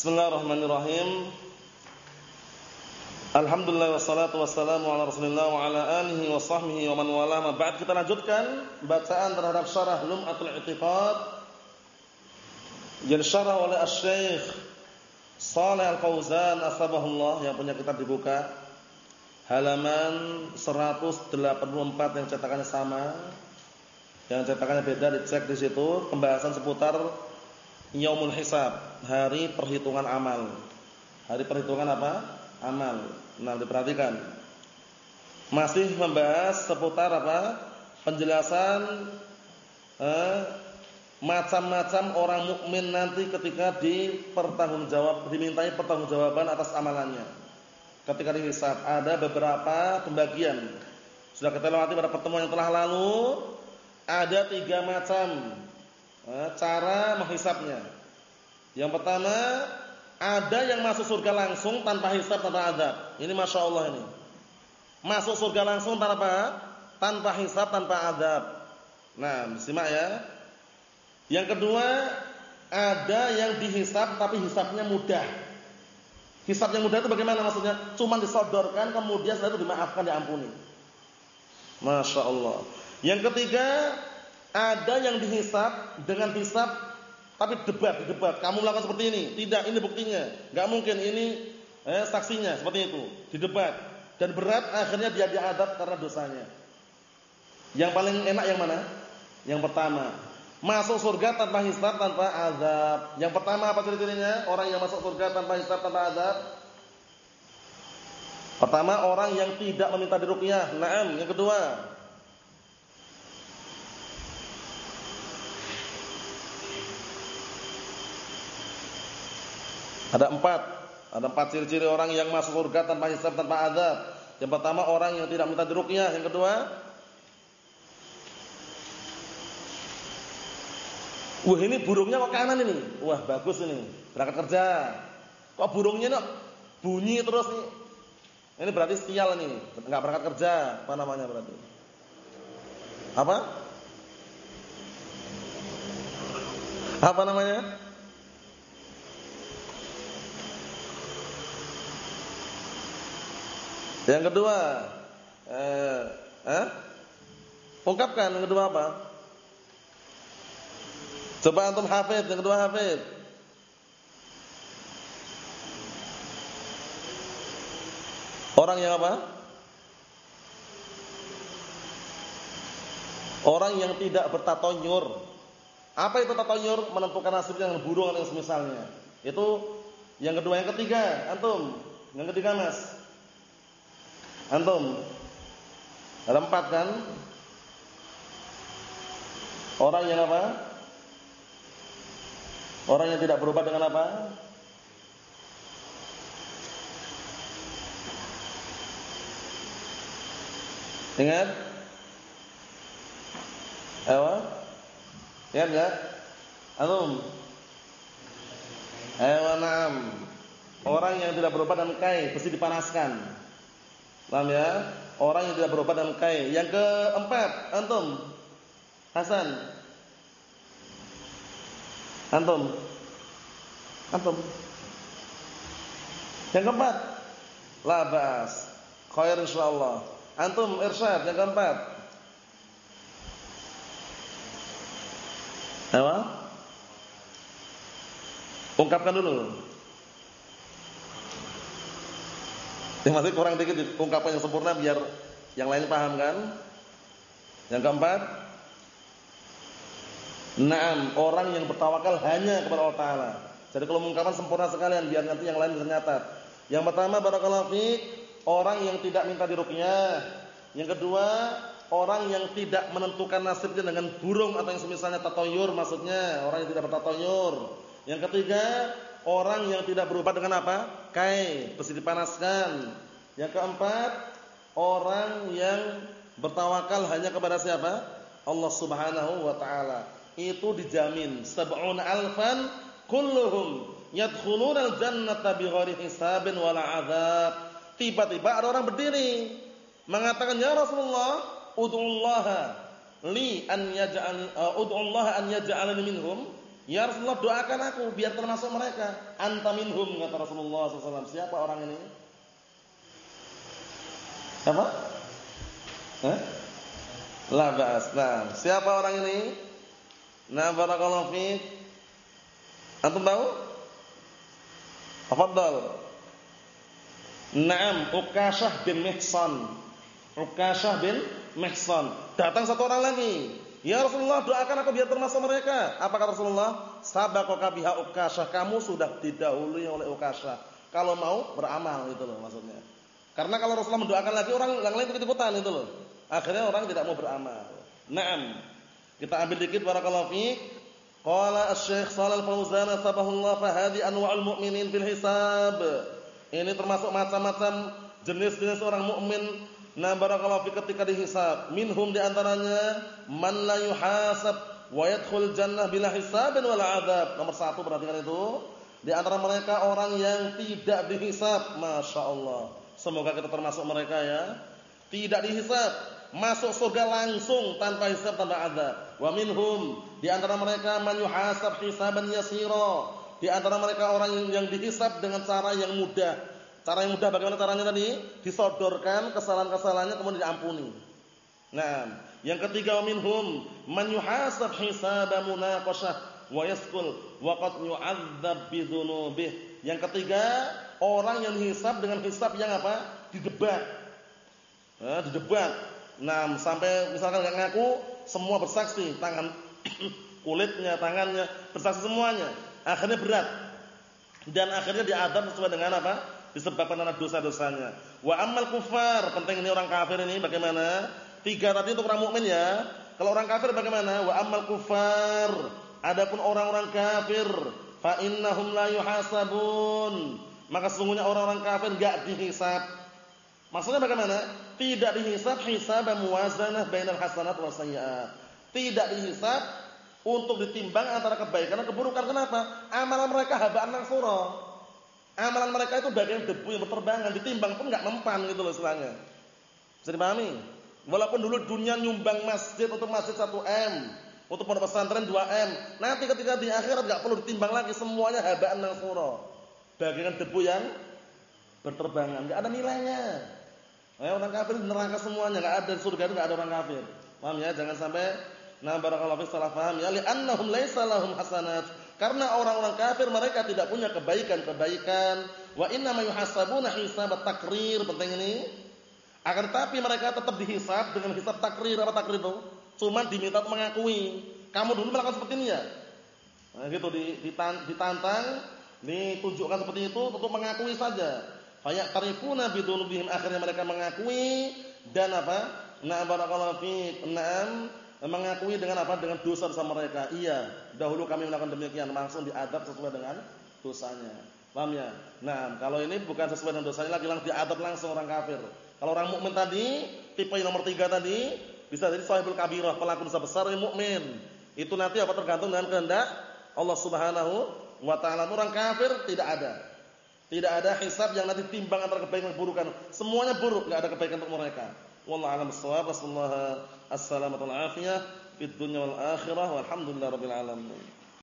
Bismillahirrahmanirrahim. Alhamdulillah wassalatu wassalamu ala Rasulillah wa ala alihi wa sahbihi wa man wala ma ba'd. Kita lanjutkan bacaan terhadap syarah Lum'atul I'tiqad yang syarah oleh Asy-Syaikh Shalih Al-Fauzan asbahullah yang punya kitab dibuka halaman 184 yang cetakannya sama. Yang cetakannya beda dicek di situ pembahasan seputar yaumul hisab, hari perhitungan amal. Hari perhitungan apa? Amal. Nah, diperhatikan. Masih membahas seputar apa? Penjelasan eh, macam-macam orang mukmin nanti ketika dipertanggungjawab dimintai pertanggungjawaban atas amalannya. Ketika dihisab ada beberapa pembagian. Sudah kita lewati pada pertemuan yang telah lalu, ada tiga macam cara menghisapnya. Yang pertama, ada yang masuk surga langsung tanpa hisap tanpa adab. Ini masya Allah ini. Masuk surga langsung tanpa tanpa hisap tanpa adab. Nah, simak ya. Yang kedua, ada yang dihisap tapi hisapnya mudah. Hisapnya mudah itu bagaimana maksudnya? Cuma disodorkan kemudian setelah itu dimaafkan diampuni. Masya Allah. Yang ketiga, ada yang dihisap dengan hisap tapi debat, debat. Kamu melakukan seperti ini, tidak ini buktinya. Enggak mungkin ini eh, saksinya seperti itu, didebat. Dan berat akhirnya dia diadab karena dosanya. Yang paling enak yang mana? Yang pertama, masuk surga tanpa hisab, tanpa azab. Yang pertama apa ciri-cirinya? Orang yang masuk surga tanpa hisab, tanpa azab. Pertama, orang yang tidak meminta diruqyah. Naam, yang kedua, Ada empat. Ada empat ciri-ciri orang yang masuk surga tanpa hisab, tanpa azab. Yang pertama orang yang tidak minta diruqyah. Yang kedua, Wah ini burungnya kok kanan ini. Wah bagus ini. Berangkat kerja. Kok burungnya nih bunyi terus nih. Ini berarti sial nih. Enggak berangkat kerja. Apa namanya berarti? Apa? Apa namanya? Yang kedua, eh, eh? Ungkapkan yang kedua apa? Coba antum hafid, yang kedua hafid. Orang yang apa? Orang yang tidak bertatonyur. Apa itu tatonyur? Menentukan nasibnya dengan burung atau semisalnya. Itu yang kedua, yang ketiga, antum. Yang ketiga, Mas. Antum ada empat kan? Orang yang apa? Orang yang tidak berubah dengan apa? Ingat? Apa? Ingat enggak? Antum? Ayo Orang yang tidak berubah dengan kai, pasti dipanaskan. Paham ya? Orang yang tidak berobat dengan kai. Yang keempat, antum. Hasan. Antum. Antum. Yang keempat, labas. Khair insyaallah. Antum irsyad yang keempat. Apa? Ungkapkan dulu. Yang masih kurang dikit ungkapan yang sempurna biar yang lain paham kan? Yang keempat, Naam, orang yang bertawakal hanya kepada Allah Taala. Jadi kalau ungkapan sempurna sekalian biar nanti yang lain bisa nyatat. Yang pertama barakallahu orang yang tidak minta diruqyah. Yang kedua, orang yang tidak menentukan nasibnya dengan burung atau yang semisalnya tatoyur maksudnya, orang yang tidak bertatoyur. Yang ketiga, orang yang tidak berubah dengan apa? Kai, besi dipanaskan. Yang keempat, orang yang bertawakal hanya kepada siapa? Allah Subhanahu wa taala. Itu dijamin sab'un alfan kulluhum yadkhuluna al-jannata bighairi hisabin wala adzab. Tiba-tiba ada orang berdiri mengatakan, "Ya Rasulullah, ud'ullaha li an yaj'al uh, ud'ullaha an yaj'alani minhum." Ya Rasulullah doakan aku biar termasuk mereka. Anta minhum kata Rasulullah SAW. Siapa orang ini? Siapa? Hah? La. Nah, siapa orang ini? Nah, barakallahu. Antum tahu? Tafadhal. Naam, Ukashah bin Mihsan. Ukashah bin Mihsan. Datang satu orang lagi. Ya Rasulullah doakan aku biar termasuk mereka. Apa kata Rasulullah? Sabaqaka biha Ukashah. Kamu sudah didahului oleh Ukashah. Kalau mau beramal itu loh maksudnya. Karena kalau Rasulullah mendoakan lagi orang yang lain ikut-ikutan itu loh. Akhirnya orang tidak mau beramal. Naam. Kita ambil dikit barakallahu fiik. Qala Asy-Syaikh Shalal Fauzan sabahullah fa hadi anwa'ul mu'minin fil hisab. Ini termasuk macam-macam jenis-jenis orang mukmin Nah barakallahu fi ketika dihisab, minhum di antaranya man la yuhasab wa yadkhul jannah bila hisabin wala adab. Nomor satu perhatikan itu. Di antara mereka orang yang tidak dihisab, masya Allah. Semoga kita termasuk mereka ya. Tidak dihisab, masuk surga langsung tanpa hisab tanpa adab. Wa minhum di antara mereka man yuhasab hisaban yasira. Di antara mereka orang yang dihisab dengan cara yang mudah Cara yang mudah bagaimana caranya tadi? Disodorkan kesalahan-kesalahannya kemudian diampuni. Nah, yang ketiga minhum man yuhasab hisaba munaqashah wa yaskul wa qad yu'adzab bidzunubih. Yang ketiga, orang yang hisab dengan hisab yang apa? Didebat. Nah, didebat. Nah, sampai misalkan enggak ngaku, semua bersaksi, tangan kulitnya, tangannya bersaksi semuanya. Akhirnya berat. Dan akhirnya diadab sesuai dengan apa? Disebabkan karena dosa-dosanya. Wa amal kufar, penting ini orang kafir ini bagaimana? Tiga tadi untuk orang mukmin ya. Kalau orang kafir bagaimana? Wa amal kufar. Adapun orang-orang kafir, fa innahum la yuhasabun. Maka sesungguhnya orang-orang kafir enggak dihisab. Maksudnya bagaimana? Tidak dihisab hisab muwazanah bainal hasanat was. Tidak dihisab untuk ditimbang antara kebaikan dan keburukan. Kenapa? Amalan mereka habaan mansura. Amalan mereka itu bagian debu yang berterbangan, ditimbang pun enggak mempan gitu loh istilahnya. Bisa dipahami? Walaupun dulu dunia nyumbang masjid untuk masjid 1M, untuk pondok pesantren 2M. Nanti ketika di akhirat enggak perlu ditimbang lagi, semuanya habaan mansura. Bagian debu yang berterbangan, enggak ada nilainya. Eh, orang kafir neraka semuanya, enggak ada surga itu enggak ada orang kafir. Paham ya? Jangan sampai nah barakallahu fi salah paham ya li annahum laisa lahum hasanat karena orang-orang kafir mereka tidak punya kebaikan-kebaikan. Wa inna ma yuhasabuna hisab takrir, penting ini. Akan tapi mereka tetap dihisab dengan hisab takrir. Apa takrir itu? Cuma diminta mengakui. Kamu dulu melakukan seperti ini ya? Nah, gitu ditantang, ditunjukkan seperti itu untuk mengakui saja. Fayak tarifuna bidunubihim akhirnya mereka mengakui dan apa? Na barakallahu fi. Naam mengakui dengan apa? Dengan dosa dosa mereka. Iya, dahulu kami melakukan demikian, langsung diadab sesuai dengan dosanya. Paham ya? Nah, kalau ini bukan sesuai dengan dosanya lagi langsung diadab langsung orang kafir. Kalau orang mukmin tadi, tipe yang nomor tiga tadi, bisa jadi sahibul kabirah, pelaku dosa besar yang mukmin. Itu nanti apa tergantung dengan kehendak Allah Subhanahu wa taala. Orang kafir tidak ada. Tidak ada hisab yang nanti timbang antara kebaikan dan keburukan. Semuanya buruk, enggak ada kebaikan untuk mereka. والله أعلم الصواب. أسأل الله السلامة والعافية في الدنيا والآخرة والحمد لله رب العالمين.